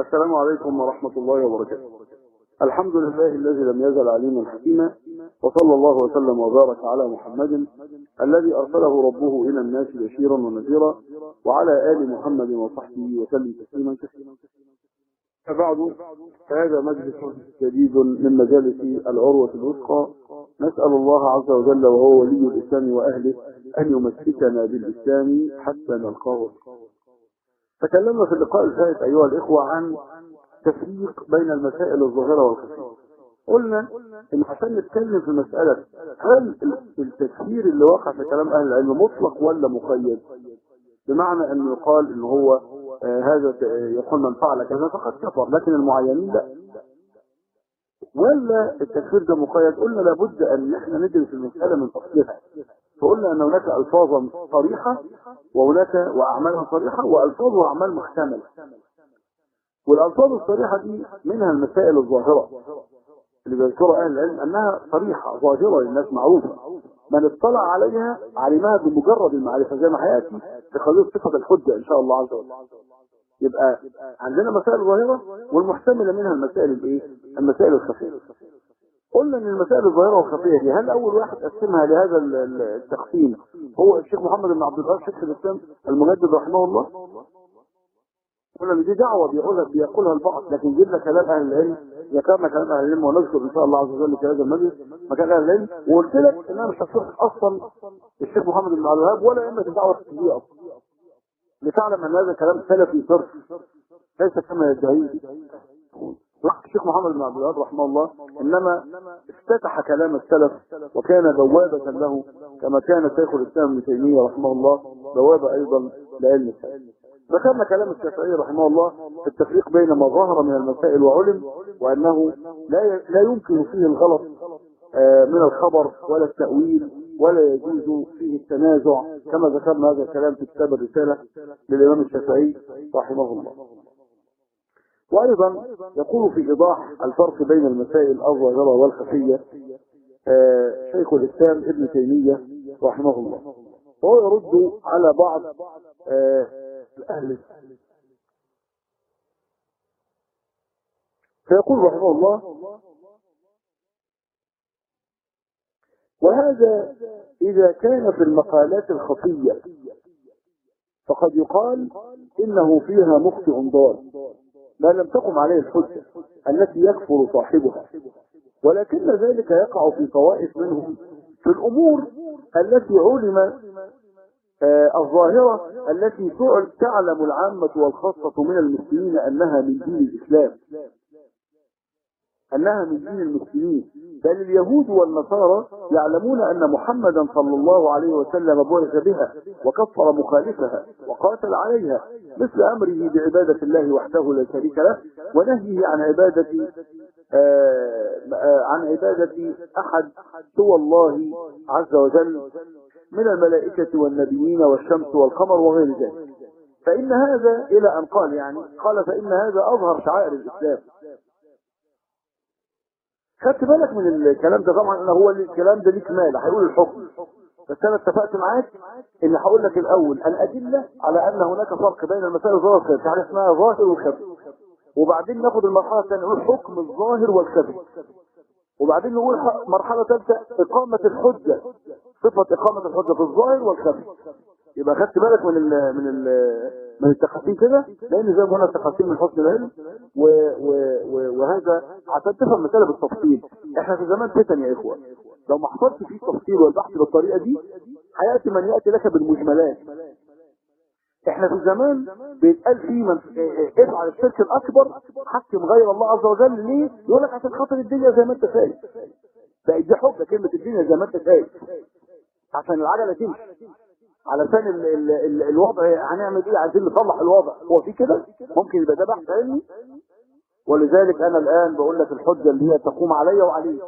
السلام عليكم ورحمة الله وبركاته. الحمد لله الذي لم يزل عليما حكيما وصلى الله وسلم وبارك على محمد الذي أرسله ربه إلى الناس بشيرا ونذيرا وعلى آل محمد وصحبه وسلم تسليما كثيرا. فبعد فهذا مجلس جديد من مجالس العروة الوثقى. نسأل الله عز وجل وهو ولي الإسلام وأهله أن يمسكنا بالإسلام حتى نلقاه. تكلمنا في اللقاء الفائت أيها الإخوة عن تفريق بين المسائل الظاهرة والخفية قلنا إن عشان نتكلم في مسألة هل التفسير اللي وقع في كلام أهل العلم مطلق ولا مقيد؟ بمعنى أن يقال إن هو آه هذا يقول من فعل كذا فقد كفر لكن المعينين لا. ولا التكفير ده مقيد؟ قلنا لابد أن إحنا ندرس المسألة من أصلها فقلنا أن هناك ألفاظا صريحة وهناك وأعمالها صريحة وألفاظ وأعمال محتملة. والألفاظ الصريحة دي منها المسائل الظاهرة اللي بيذكرها أهل العلم أنها صريحة ظاهرة للناس معروفة. من اطلع عليها علمها بمجرد المعرفة زي ما هيأتي في قضية صفة الحجة إن شاء الله عز وجل. يبقى عندنا مسائل ظاهرة والمحتملة منها المسائل الإيه؟ المسائل الخفية. قلنا إن المسائل الظاهرة والخفية دي هل أول واحد قسمها لهذا التقسيم هو الشيخ محمد بن عبد الوهاب شيخ الإسلام المجدد رحمه الله؟ قلنا دي دعوة بيقولها بيقولها البعض لكن جبنا كلام أهل العلم ذكرنا كلام أهل العلم ونذكر إن شاء الله عز وجل في هذا المجلس مكان أهل العلم. وقلت لك ان أنا مش هشرح أصلا الشيخ محمد بن عبد الوهاب ولا ائمه الدعوه السلفيه أصلا. لتعلم أن هذا كلام سلفي صرف ليس كما يدعيه راح الشيخ محمد بن عبد الوهاب رحمه الله إنما افتتح كلام السلف وكان بوابة له كما كان شيخ الإسلام ابن تيمية رحمه الله بوابة أيضا لعلم السلف. ذكرنا كلام الشافعي رحمه الله في التفريق بين ما ظهر من المسائل وعلم وأنه لا لا يمكن فيه الغلط من الخبر ولا التأويل ولا يجوز فيه التنازع كما ذكرنا هذا الكلام في كتاب الرسالة للإمام الشافعي رحمه الله. وأيضا يقول في إيضاح الفرق بين المسائل الظاهرة والخفية شيخ الإسلام ابن تيمية رحمه الله. وهو يرد على بعض الأهل. فيقول رحمه الله وهذا إذا كان في المقالات الخفية فقد يقال إنه فيها مخطئ ضال ما لم تقم عليه الحجة التي يكفر صاحبها. ولكن ذلك يقع في طوائف منهم. في الأمور التي علم آه الظاهرة التي تعلم العامة والخاصة من المسلمين أنها من دين الإسلام. أنها من دين المسلمين. بل اليهود والنصارى يعلمون أن محمدا صلى الله عليه وسلم بعث بها وكفر مخالفها وقاتل عليها مثل أمره بعبادة الله وحده لا شريك له ونهيه عن عبادة آآ عن عبادة أحد سوى الله عز وجل من الملائكة والنبيين والشمس والقمر وغير ذلك. فإن هذا إلى أن قال يعني قال فإن هذا أظهر شعائر الإسلام. خدت بالك من الكلام ده طبعا؟ أنا هو الكلام ده ليك مال هيقول الحكم. بس أنا اتفقت معاك إن هقول لك الأول الأدلة على أن هناك فرق بين المسائل الظاهر والخفي في حاجة اسمها ظاهر والخفي وبعدين ناخد المرحلة الثانية نقول حكم الظاهر والخفي وبعدين نقول مرحلة ثالثة إقامة الحجة. صفة إقامة الحجة في الظاهر والخفي يبقى خدت بالك من ال من ال من التقاسيم كده لأن زي ما قلنا التقاسيم من حسن العلم و و و وهذا عشان تفهم المساله بالتفصيل. إحنا في زمان فتن يا إخوة لو ما حصلش فيه التفصيل والبحث بالطريقة دي هيأتي من يأتي لك بالمجملات. إحنا في زمان بيتقال فيه من افعل الشرك الأكبر حكم غير الله عز وجل ليه؟ يقول لك عشان خاطر الدنيا زي ما أنت شايف. بقت دي حجه كلمة الدنيا زي ما أنت شايف. عشان العجلة تمشي. علشان ال ال ال الوضع هنعمل إيه؟ عايزين نصلح الوضع. هو في كده؟ ممكن يبقى ده بحث علمي. ولذلك أنا الآن بقول لك الحجة اللي هي تقوم علي وعليك.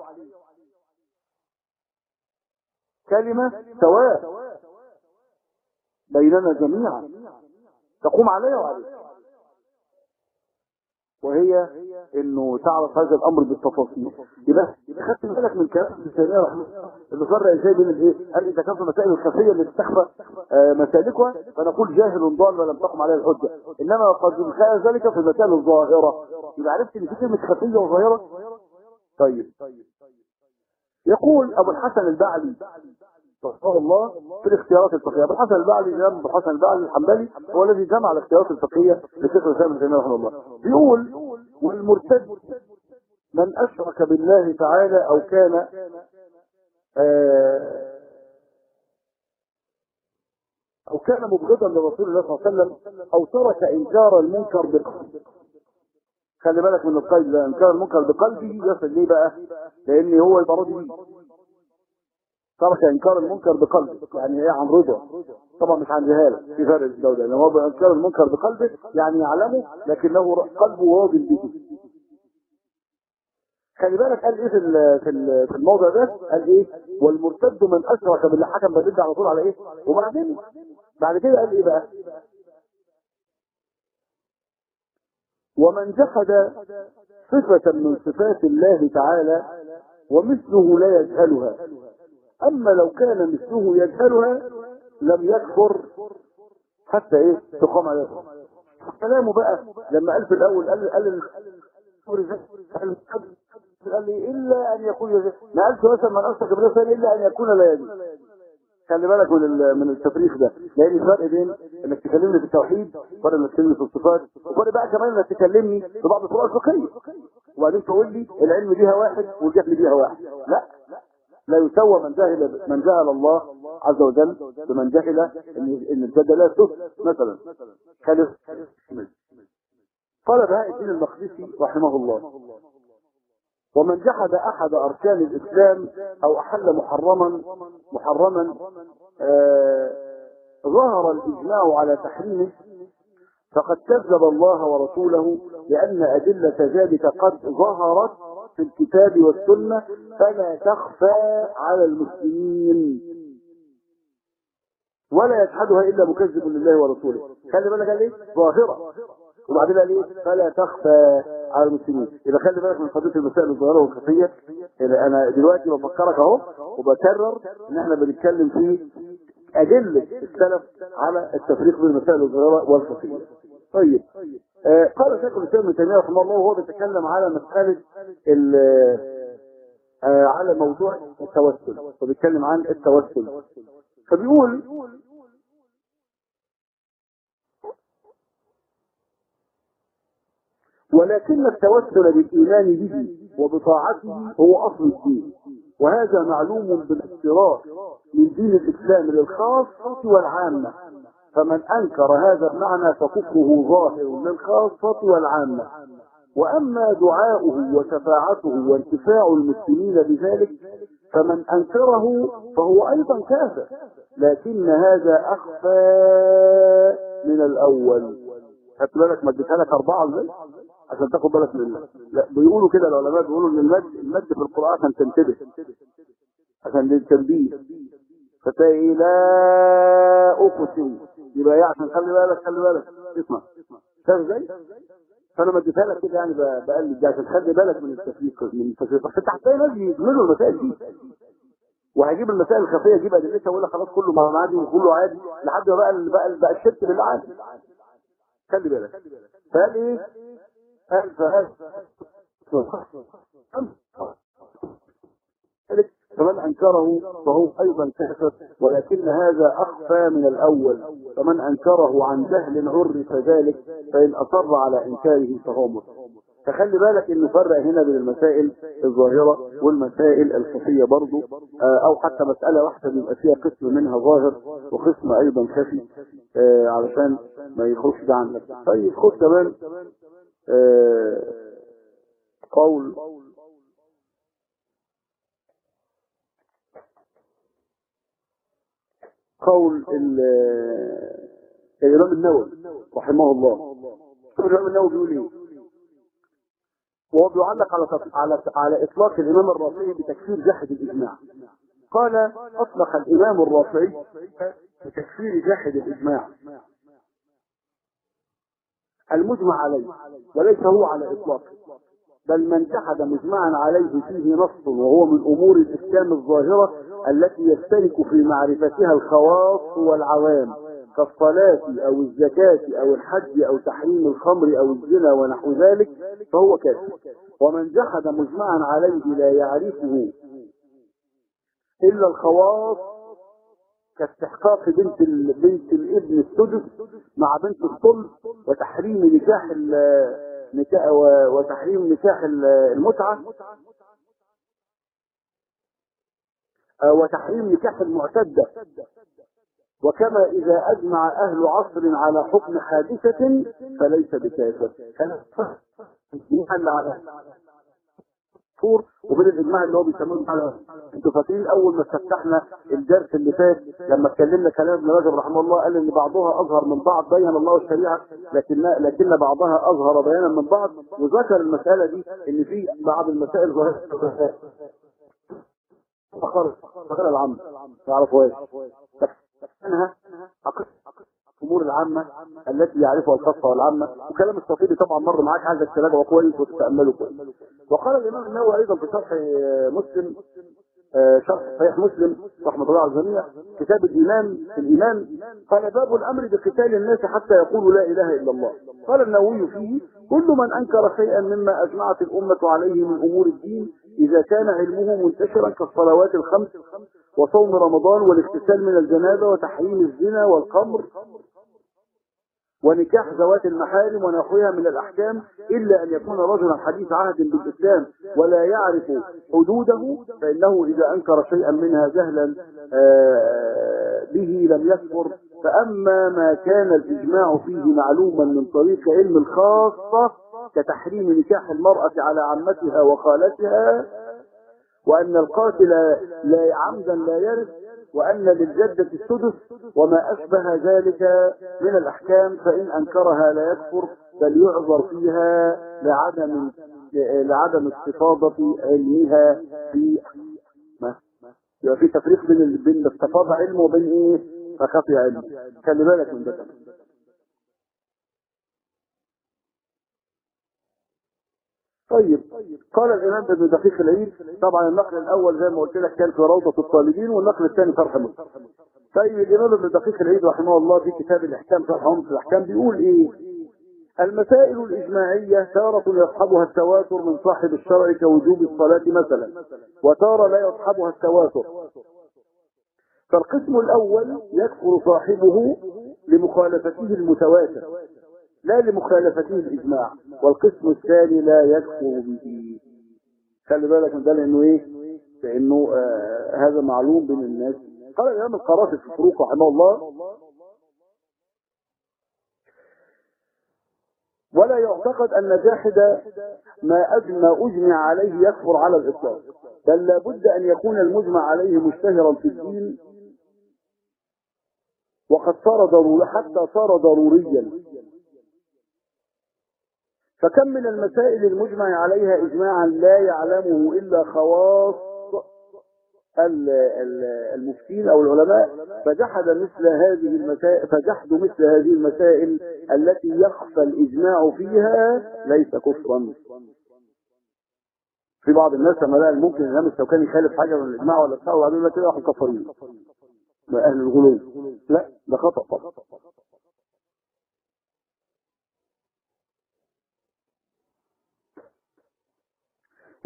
كلمة سواء بيننا جميعا تقوم علي وعليك. وهي إنه تعرف هذا الأمر بالتفاصيل. يبقى خدت بالك من كلام ابن تيميه رحمه الله اللي فرق إزاي بين الايه؟ قال إذا كانت المسائل الخفية اللي تستخفى آه، مسالكها فنقول جاهل ضال ولم تقم عليه الحجة. إنما قد يخالف ذلك في المسائل الظاهرة. يبقى عرفت إن في كلمة خفية وظاهرة؟ طيب. يقول أبو الحسن البعلي رحمه الله في الاختيارات الفقهية. أبو الحسن البعلي الامام أبو الحسن البعلي الحنبلي هو الذي جمع الاختيارات الفقهية لشيخ الإسلام ابن تيمية رحمه الله. بيقول والمرتد من أشرك بالله تعالى أو كان آه أو كان مبغضا لرسول الله صلى الله عليه وسلم أو ترك إنكار المنكر بقلبه. خلي بالك من القيد ده إنكار المنكر بقلبه. يصل ليه بقى؟ لأن هو يبقى ترك إنكار المنكر بقلبه يعني إيه عن رضا طبعا مش عن جهاله. في فرق بين ده لأن هو إنكار المنكر بقلبه يعني يعلمه لكنه قلبه راضي به خلي بالك قال إيه في في ال- في الموضع ده؟ قال إيه؟ والمرتد من اشرك بالله حكم بدل على طول على إيه؟ وبعدين بعد كده قال إيه بقى؟ ومن جحد صفة من صفات الله تعالى ومثله لا يجهلها. أما لو كان مثله يجهلها لم يكفر حتى إيه؟ تقام عليه. كلامه بقى لما قال في الأول قال قال قال لي إلا أن يكون ما قالش مثلا من أشرك بالله إلا أن يكون لا يجهل. خلي بالك من من التفريق ده. لأن الفرق بين إنك تكلمني في التوحيد وفرق إنك تكلمني في الصفات وفرق بقى كمان إنك تكلمني في بعض الفروع الفقهية. وبعدين تقول لي العلم بيها واحد والجهل بيها واحد. لا. لا يسوى من جهل من جهل الله عز وجل بمن جهل ان الجدلات مثلا. خلي قال بهاء الدين المقدسي رحمه الله ومن جحد أحد أركان الإسلام أو أحل محرما محرما آه ظهر الإجماع على تحريمه فقد كذب الله ورسوله لأن أدلة ذلك قد ظهرت في الكتاب والسنة فلا تخفى على المسلمين. ولا يجحدها إلا مكذب لله ورسوله. خلي بالك قال إيه؟ ظاهرة. وبعدين قال إيه؟ فلا تخفى على المسلمين. يبقى خلي بالك من قضيه المسائل الظاهره والخفيه أنا دلوقتي بفكرك أهو وبكرر إن إحنا بنتكلم في أدلة السلف على التفريق بين المسائل الظاهره والخفية. طيب. قال شيخ الإسلام ابن تيمية رحمه الله وهو بيتكلم على مسألة ال آه على موضوع التوسل وبيتكلم عن التوسل. فبيقول ولكن التوسل بالإيمان به وبطاعته هو أصل الدين وهذا معلوم بالافتراء من دين الإسلام للخاصة والعامة. فمن أنكر هذا المعنى فكفره ظاهر للخاصة والعامة. وأما دعاؤه وشفاعته وانتفاع المسلمين بذلك فمن أنكره فهو أيضا كافر. لكن هذا أخفى من الأول. خدت بالك؟ ما اديتها لك أربعة إزاي؟ عشان تاخد بالك من الله لا بيقولوا كده العلماء بيقولوا إن المد المد في القرآن عشان تنتبه. عشان للتنبيه فتلاقي إيه؟ لا أقسم. يبقى عشان خلي بالك خلي بالك. اسمع. فاهم إزاي؟ فأنا ما اديتها لك كده يعني بقلب دي عشان تخلي بالك من التفريق من التفريق عشان هتلاقي ناس يجملوا المسائل دي. وهيجيب المسائل الخفية يجيب ادلتها ويقول لك خلاص كله ما عادي وكله عادي لحد ما بقى ال- بقى ال- بقى الشرك بالله عادي خلي بالك. فقال إيه؟ قال فهذا فمن أنكره فهو أيضا كافر ولكن هذا أخفى من الأول. فمن أنكره عن جهل عرف ذلك فإن أصر على إنكاره فهو مسلم فخلي بالك إن نفرق هنا بين المسائل الظاهرة والمسائل الخفية برضو آه، أو حتى مسألة واحدة بيبقى فيها قسم منها ظاهر وقسم أيضا خفي آه، علشان ما يخرجش ده عنك طيب خد كمان آه، قول قول ال- الإمام النووي رحمه الله. الإمام النووي بيقول إيه؟ وهو بيعلق على على على إطلاق الإمام الرافعي بتكفير جاحد الإجماع. قال أطلق الإمام الرافعي بتكفير جاحد الإجماع. المجمع عليه وليس هو على إطلاقه. بل من جحد مجمعا عليه فيه نص وهو من أمور الاحكام الظاهرة التي يشترك في معرفتها الخواص والعوام كالصلاة أو الزكاة أو الحج أو تحريم الخمر أو الزنا ونحو ذلك فهو كافر ومن جحد مجمعا عليه لا يعرفه إلا الخواص كاستحقاق بنت. بنت الابن السدس مع بنت الصلب وتحريم نكاح. وتحريم نكاح ال- المتعة. آه، وتحريم نكاح المعتدة. وكما إذا أجمع أهل عصر على حكم حادثة فليس بكافر. فور وبين الإجماع اللي هو بيسموه على أنتوا فاكرين أول ما استفتحنا الدرس اللي فات لما اتكلمنا كلام ابن رجب رحمه الله قال إن بعضها أظهر من بعض بين الله الشريعة لكن لكن بعضها أظهر بيانا من بعض. وذكر المسألة دي إن في بعض المسائل ظاهرة. فخر فخر العامة تعرفوا إيش منها الأمور العامة التي يعرفها الخاصة والعامة. وكلام الصفيدي طبعا مر معاك عايزك تراجعه كويس وتتأمله كويس. وقال الإمام النووي أيضا في شرح مسلم آه، شرح صحيح مسلم رحمة الله على الجميع كتاب الإيمان في الإيمان قال باب الأمر بقتال الناس حتى يقولوا لا إله إلا الله. قال النووي فيه كل من أنكر شيئا مما أجمعت الأمة عليه من أمور الدين إذا كان علمه منتشرا كالصلوات الخمس وصوم رمضان والاغتسال من الجنابة وتحريم الزنا والخمر ونكاح ذوات المحارم ونحوها من الأحكام إلا أن يكون رجلا حديث عهد بالإسلام ولا يعرف حدوده فإنه إذا أنكر شيئا منها جهلا آه، به لم يكفر. فأما ما كان الإجماع فيه معلوما من طريق علم الخاصة كتحريم نكاح المرأة على عمتها وخالتها وأن القاتل لا عمدا لا يرث وأن للجدة السدس وما أشبه ذلك من الأحكام فإن أنكرها لا يكفر بل يعذر فيها لعدم لعدم استفاضة علمها في ما؟ يبقى في تفريق بين بين استفاضة علمه وبين إيه؟ فخفي علمه خلي بالك من ده كمان. طيب قال الإمام ابن دقيق العيد طبعا النقل الأول زي ما قلت لك كان في روضة الطالبين والنقل الثاني شرح مسلم طيب الإمام ابن دقيق العيد رحمه الله في كتاب الأحكام شرح عمق الأحكام بيقول إيه؟ المسائل الإجماعية تارة يصحبها التواتر من صاحب الشرع كوجوب الصلاة مثلا وتارة لا يصحبها التواتر. فالقسم الأول يكفر صاحبه لمخالفته المتواتر. لا لمخالفته الإجماع والقسم الثاني لا يكفر به. خلي بالك من ده لأنه إيه؟ لأنه آه هذا معلوم بين الناس. قال الإمام القرافي في الفروق رحمه الله ولا يعتقد أن جاحد ما أجمع أجمع عليه يكفر على الإطلاق بل لابد أن يكون المجمع عليه مشتهرا في الدين. وقد صار ضروري حتى صار ضروريا. فكم من المسائل المجمع عليها إجماعا لا يعلمه إلا خواص ال- ال- المفتين أو العلماء فجحد مثل هذه المسائل فجحدوا مثل هذه المسائل التي يخفى الإجماع فيها ليس كفرا. في بعض الناس لما لقى ممكن الإمام الشوكاني يخالف حاجة من الإجماع ولا بتاع وبعدين كده راحوا مكفرين أهل الغلو. لا ده خطأ طبعا.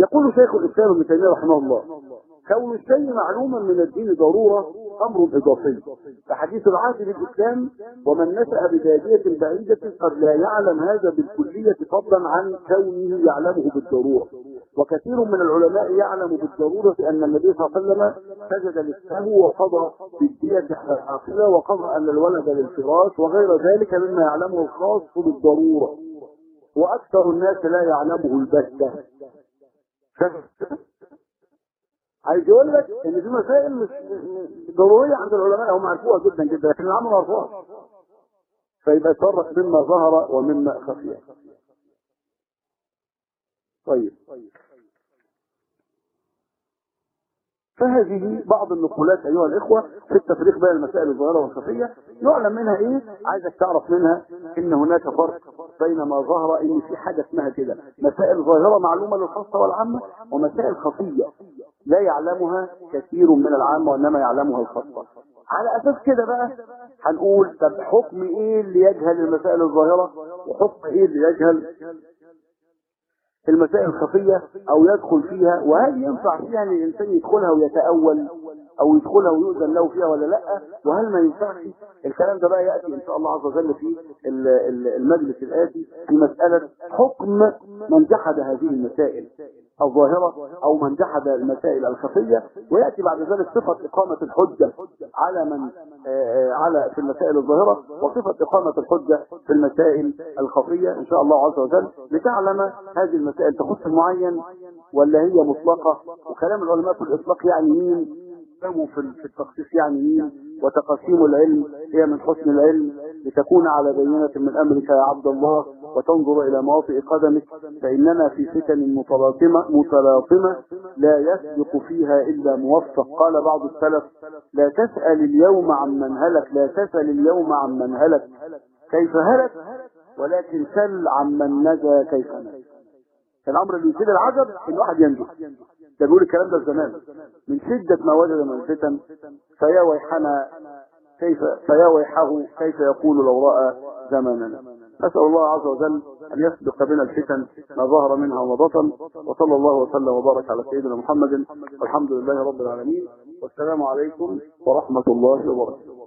يقول شيخ الإسلام ابن تيمية رحمه الله كون الشيء معلوما من الدين ضرورة أمر إضافي. فحديث العهد بالإسلام ومن نشأ ببادية بعيدة قد لا يعلم هذا بالكلية فضلا عن كونه يعلمه بالضرورة. وكثير من العلماء يعلم بالضرورة أن النبي صلى الله عليه وسلم سجد للسهو وقضى بالدية على العاقلة وقضى أن الولد للفراش وغير ذلك مما يعلمه الخاص بالضرورة. وأكثر الناس لا يعلمه البتة. عايز يقول لك إن في مسائل مش ضرورية عند العلماء هم عرفوها جدا جدا لكن العامه ما عرفوهاش فيبقى يفرق مما ظهر ومما خفي. طيب. فهذه بعض النقولات أيها الإخوة في التفريق بين المسائل الظاهرة والخفية. يعلم منها إيه؟ عايزك تعرف منها إن هناك فرق بين ما ظهر إن في حاجة اسمها كده. مسائل ظاهرة معلومة للخاصة والعامة ومسائل خفية لا يعلمها كثير من العامة وإنما يعلمها الخاصة. على أساس كده بقى هنقول طب حكم إيه اللي يجهل المسائل الظاهرة وحكم إيه اللي يجهل المسائل الخفية أو يدخل فيها وهل ينفع فيها ان الإنسان يدخلها ويتأول؟ أو يدخلها ويؤذن له فيها ولا لأ وهل ما ينفعش؟ الكلام ده بقى يأتي إن شاء الله عز وجل في ال- ال- المجلس الآتي في مسألة حكم من جحد هذه المسائل الظاهرة أو من جحد المسائل الخفية ويأتي بعد ذلك صفة إقامة الحجة على من آه، على في المسائل الظاهرة وصفة إقامة الحجة في المسائل الخفية إن شاء الله عز وجل لتعلم هذه المسائل تخص معين ولا هي مطلقة. وكلام العلماء في الإطلاق يعني مين؟ كلامه في التخصيص يعني مين؟ وتقاسيم العلم هي من حسن العلم. لتكون على بينة من أمرك يا عبد الله وتنظر إلى مواطئ قدمك فإننا في فتن متلاطمة متلاطمة لا يسبق فيها إلا موفق. قال بعض السلف لا تسأل اليوم عمن هلك لا تسأل اليوم عمن هلك كيف هلك؟ ولكن سل عمن نجا كيف نجا. الأمر اللي يثير العجب إن واحد ينجو. ده بيقول الكلام ده زمان. من شدة ما وجد من الفتن فيا ويحنا كيف فيا ويحه كيف يقول لو رأى زماننا. نسأل الله عز وجل أن يسبق بنا الفتن ما ظهر منها وما بطن وصلى الله وسلم وبارك على سيدنا محمد والحمد لله رب العالمين والسلام عليكم ورحمة الله وبركاته.